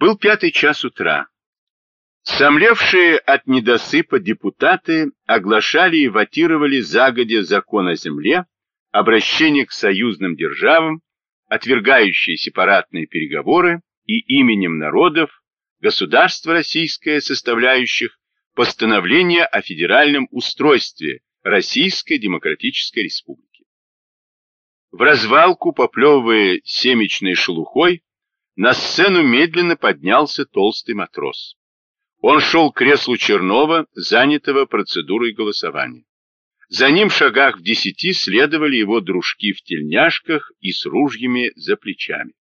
Был пятый час утра. Сомлевшие от недосыпа депутаты оглашали и ватировали загодя закон о земле, обращение к союзным державам, отвергающие сепаратные переговоры и именем народов, государство российское составляющих постановление о федеральном устройстве Российской Демократической Республики. В развалку, поплевывая семечной шелухой, на сцену медленно поднялся толстый матрос. Он шел к креслу Чернова, занятого процедурой голосования. За ним в шагах в десяти следовали его дружки в тельняшках и с ружьями за плечами.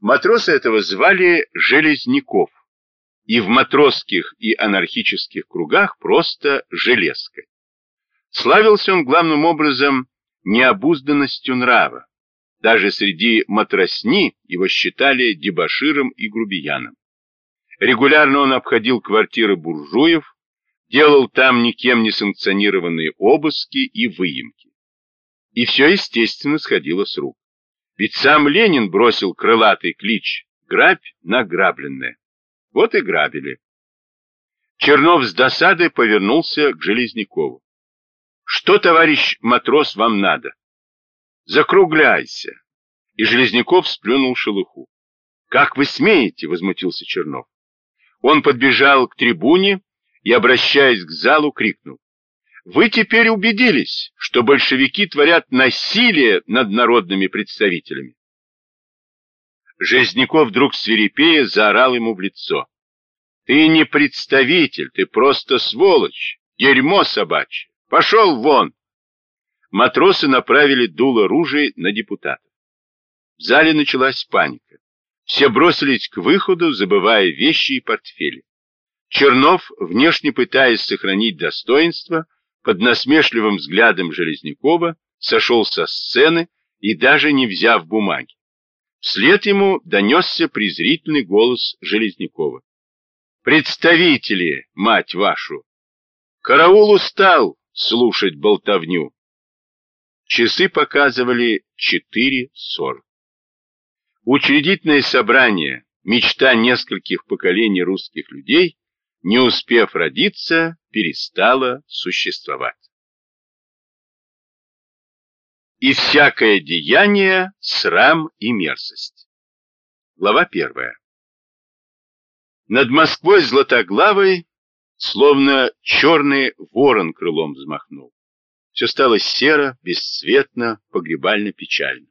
Матроса этого звали Железняков, и в матросских и анархических кругах просто Железкой. Славился он главным образом необузданностью нрава. Даже среди матросни его считали дебоширом и грубияном. Регулярно он обходил квартиры буржуев, делал там никем не санкционированные обыски и выемки. И все, естественно, сходило с рук. Ведь сам Ленин бросил крылатый клич «Грабь награбленное». Вот и грабили. Чернов с досадой повернулся к Железнякову. «Что, товарищ матрос, вам надо?» «Закругляйся!» И Железняков сплюнул шелуху. «Как вы смеете?» — возмутился Чернов. Он подбежал к трибуне и, обращаясь к залу, крикнул. «Вы теперь убедились, что большевики творят насилие над народными представителями?» Железняков вдруг свирепея заорал ему в лицо. «Ты не представитель, ты просто сволочь, дерьмо собачье! Пошел вон!» Матросы направили дуло ружей на депутатов. В зале началась паника. Все бросились к выходу, забывая вещи и портфели. Чернов, внешне пытаясь сохранить достоинство, под насмешливым взглядом Железнякова сошел со сцены и даже не взяв бумаги. Вслед ему донесся презрительный голос Железнякова. «Представители, мать вашу! Караул устал слушать болтовню!» Часы показывали 4.40. Учредительное собрание, мечта нескольких поколений русских людей, не успев родиться, перестало существовать. И всякое деяние – срам и мерзость. Глава первая. Над Москвой златоглавой, словно черный ворон крылом взмахнул. Все стало серо, бесцветно, погребально печально.